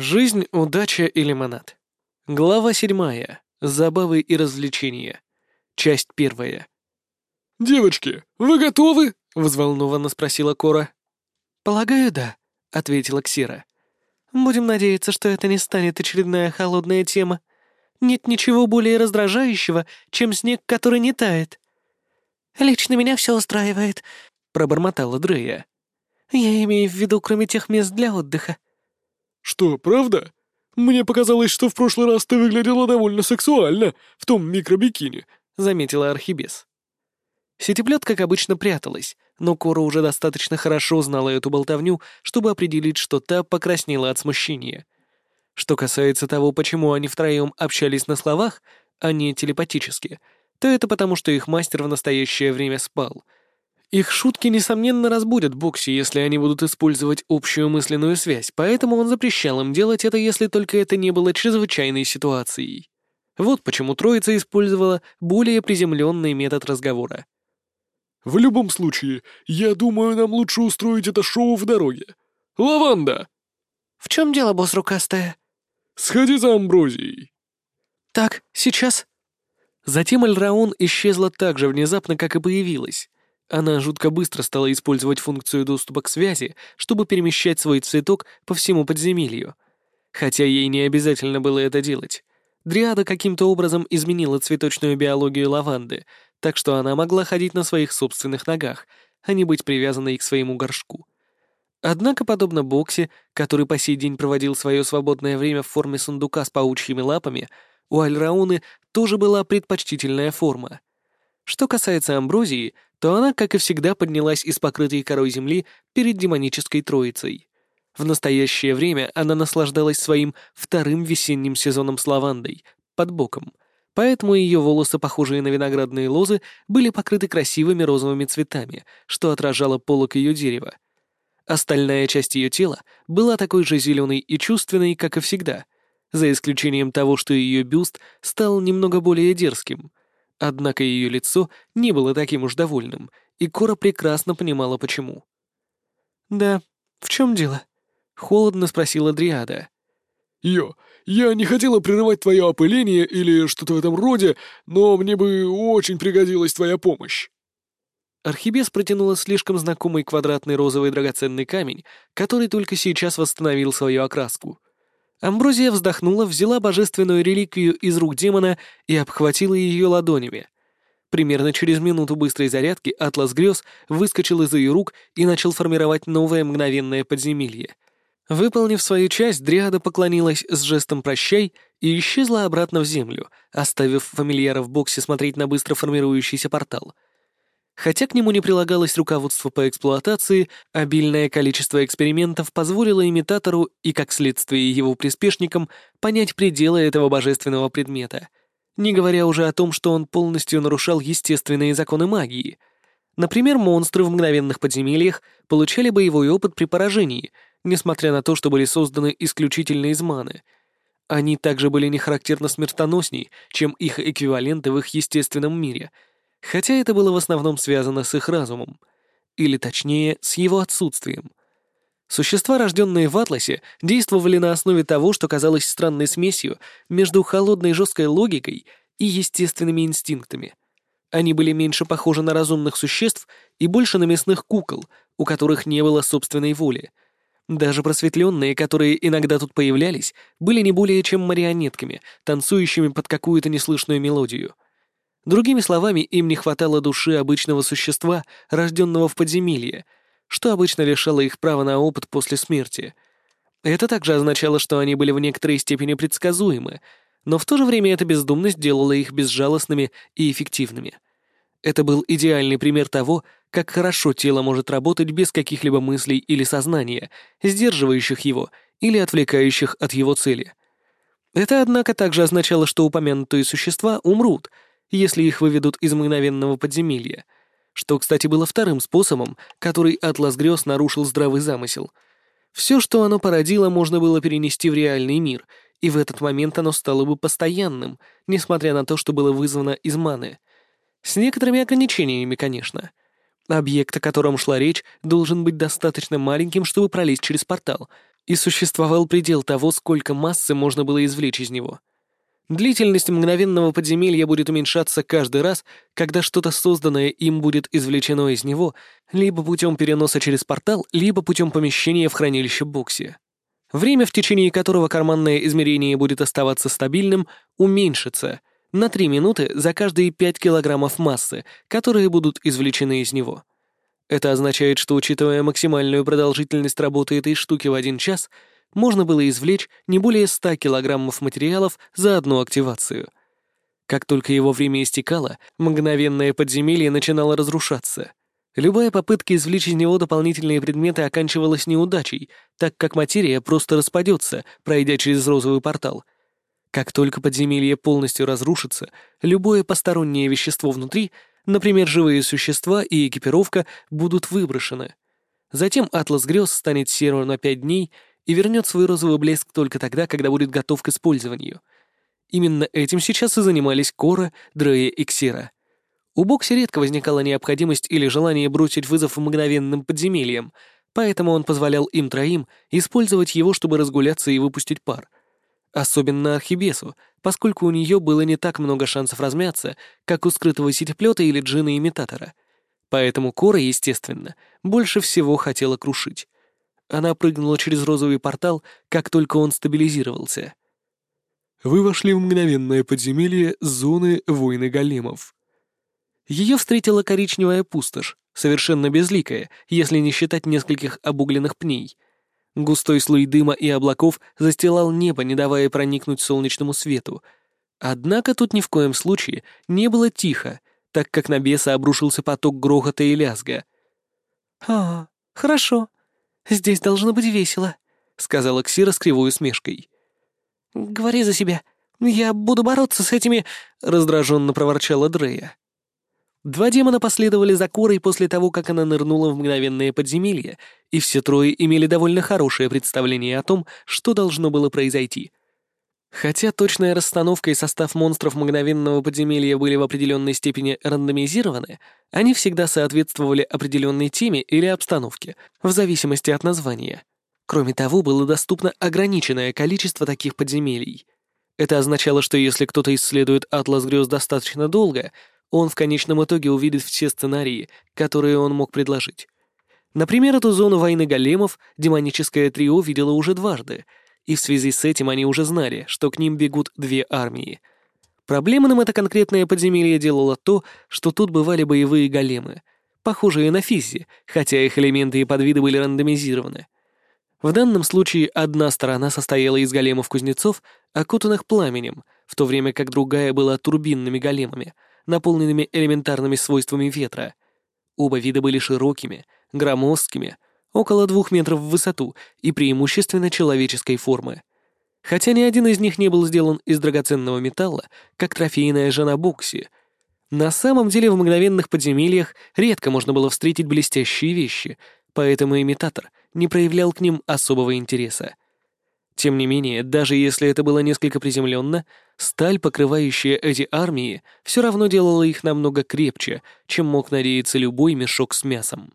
Жизнь, удача и лимонад. Глава седьмая. Забавы и развлечения. Часть первая. «Девочки, вы готовы?» — взволнованно спросила Кора. «Полагаю, да», — ответила Ксира. «Будем надеяться, что это не станет очередная холодная тема. Нет ничего более раздражающего, чем снег, который не тает». «Лично меня все устраивает», — пробормотала Дрея. «Я имею в виду, кроме тех мест для отдыха». «Что, правда? Мне показалось, что в прошлый раз ты выглядела довольно сексуально в том микробикини», — заметила Архибес. Сетеплет, как обычно, пряталась, но Кора уже достаточно хорошо знала эту болтовню, чтобы определить, что та покраснела от смущения. Что касается того, почему они втроем общались на словах, а не телепатически, то это потому, что их мастер в настоящее время спал — их шутки, несомненно, разбудят Бокси, если они будут использовать общую мысленную связь, поэтому он запрещал им делать это, если только это не было чрезвычайной ситуацией. Вот почему троица использовала более приземленный метод разговора. «В любом случае, я думаю, нам лучше устроить это шоу в дороге. Лаванда!» «В чем дело, босс рукастая?» «Сходи за амброзией». «Так, сейчас». Затем Альраон исчезла так же внезапно, как и появилась. Она жутко быстро стала использовать функцию доступа к связи, чтобы перемещать свой цветок по всему подземелью. Хотя ей не обязательно было это делать. Дриада каким-то образом изменила цветочную биологию лаванды, так что она могла ходить на своих собственных ногах, а не быть привязанной к своему горшку. Однако, подобно Боксе, который по сей день проводил свое свободное время в форме сундука с паучьими лапами, у Альрауны тоже была предпочтительная форма. Что касается Амброзии — то она, как и всегда, поднялась из покрытой корой земли перед демонической троицей. В настоящее время она наслаждалась своим вторым весенним сезоном с лавандой, под боком, поэтому ее волосы, похожие на виноградные лозы, были покрыты красивыми розовыми цветами, что отражало полок ее дерева. Остальная часть ее тела была такой же зеленой и чувственной, как и всегда, за исключением того, что ее бюст стал немного более дерзким — Однако ее лицо не было таким уж довольным, и Кора прекрасно понимала, почему. «Да, в чем дело?» — холодно спросила Дриада. «Йо, я не хотела прерывать твое опыление или что-то в этом роде, но мне бы очень пригодилась твоя помощь». Архибес протянула слишком знакомый квадратный розовый драгоценный камень, который только сейчас восстановил свою окраску. Амброзия вздохнула, взяла божественную реликвию из рук демона и обхватила ее ладонями. Примерно через минуту быстрой зарядки Атлас Грез выскочил из ее рук и начал формировать новое мгновенное подземелье. Выполнив свою часть, Дриада поклонилась с жестом «прощай» и исчезла обратно в землю, оставив фамильяра в боксе смотреть на быстро формирующийся портал — Хотя к нему не прилагалось руководство по эксплуатации, обильное количество экспериментов позволило имитатору и, как следствие, его приспешникам понять пределы этого божественного предмета, не говоря уже о том, что он полностью нарушал естественные законы магии. Например, монстры в мгновенных подземельях получали боевой опыт при поражении, несмотря на то, что были созданы исключительно из маны. Они также были не характерно смертоносней, чем их эквиваленты в их естественном мире — хотя это было в основном связано с их разумом, или точнее, с его отсутствием. Существа, рожденные в Атласе, действовали на основе того, что казалось странной смесью между холодной жесткой логикой и естественными инстинктами. Они были меньше похожи на разумных существ и больше на мясных кукол, у которых не было собственной воли. Даже просветленные, которые иногда тут появлялись, были не более чем марионетками, танцующими под какую-то неслышную мелодию — Другими словами, им не хватало души обычного существа, рожденного в подземелье, что обычно лишало их права на опыт после смерти. Это также означало, что они были в некоторой степени предсказуемы, но в то же время эта бездумность делала их безжалостными и эффективными. Это был идеальный пример того, как хорошо тело может работать без каких-либо мыслей или сознания, сдерживающих его или отвлекающих от его цели. Это, однако, также означало, что упомянутые существа умрут — если их выведут из мгновенного подземелья, что, кстати, было вторым способом, который Атлас Грёз нарушил здравый замысел. Все, что оно породило, можно было перенести в реальный мир, и в этот момент оно стало бы постоянным, несмотря на то, что было вызвано из маны. С некоторыми ограничениями, конечно. Объект, о котором шла речь, должен быть достаточно маленьким, чтобы пролезть через портал, и существовал предел того, сколько массы можно было извлечь из него. Длительность мгновенного подземелья будет уменьшаться каждый раз, когда что-то созданное им будет извлечено из него, либо путем переноса через портал, либо путем помещения в хранилище Бокси. Время, в течение которого карманное измерение будет оставаться стабильным, уменьшится на 3 минуты за каждые 5 килограммов массы, которые будут извлечены из него. Это означает, что, учитывая максимальную продолжительность работы этой штуки в один час, можно было извлечь не более 100 килограммов материалов за одну активацию. Как только его время истекало, мгновенное подземелье начинало разрушаться. Любая попытка извлечь из него дополнительные предметы оканчивалась неудачей, так как материя просто распадется, пройдя через розовый портал. Как только подземелье полностью разрушится, любое постороннее вещество внутри Например, живые существа и экипировка будут выброшены. Затем атлас грез станет серым на пять дней и вернет свой розовый блеск только тогда, когда будет готов к использованию. Именно этим сейчас и занимались Кора, Дрея и Ксира. У Бокси редко возникала необходимость или желание бросить вызов мгновенным подземельям, поэтому он позволял им троим использовать его, чтобы разгуляться и выпустить пар — Особенно Архибесу, поскольку у нее было не так много шансов размяться, как у скрытого сетеплета или джина-имитатора. Поэтому Кора, естественно, больше всего хотела крушить. Она прыгнула через розовый портал, как только он стабилизировался. Вы вошли в мгновенное подземелье зоны войны големов. Ее встретила коричневая пустошь, совершенно безликая, если не считать нескольких обугленных пней — Густой слой дыма и облаков застилал небо, не давая проникнуть солнечному свету. Однако тут ни в коем случае не было тихо, так как на беса обрушился поток грохота и лязга. «А, хорошо. Здесь должно быть весело», — сказала Ксира с кривой усмешкой. «Говори за себя. Я буду бороться с этими...» — раздраженно проворчала Дрея. Два демона последовали за Корой после того, как она нырнула в мгновенное подземелье, и все трое имели довольно хорошее представление о том, что должно было произойти. Хотя точная расстановка и состав монстров мгновенного подземелья были в определенной степени рандомизированы, они всегда соответствовали определенной теме или обстановке, в зависимости от названия. Кроме того, было доступно ограниченное количество таких подземелий. Это означало, что если кто-то исследует Атлас грез достаточно долго — он в конечном итоге увидит все сценарии, которые он мог предложить. Например, эту зону войны големов демоническое трио видело уже дважды, и в связи с этим они уже знали, что к ним бегут две армии. Проблемным это конкретное подземелье делало то, что тут бывали боевые големы, похожие на физи, хотя их элементы и подвиды были рандомизированы. В данном случае одна сторона состояла из големов-кузнецов, окутанных пламенем, в то время как другая была турбинными големами — наполненными элементарными свойствами ветра. Оба вида были широкими, громоздкими, около двух метров в высоту и преимущественно человеческой формы. Хотя ни один из них не был сделан из драгоценного металла, как трофейная жена Бокси. На самом деле в мгновенных подземельях редко можно было встретить блестящие вещи, поэтому имитатор не проявлял к ним особого интереса. Тем не менее, даже если это было несколько приземленно, сталь, покрывающая эти армии, все равно делала их намного крепче, чем мог надеяться любой мешок с мясом.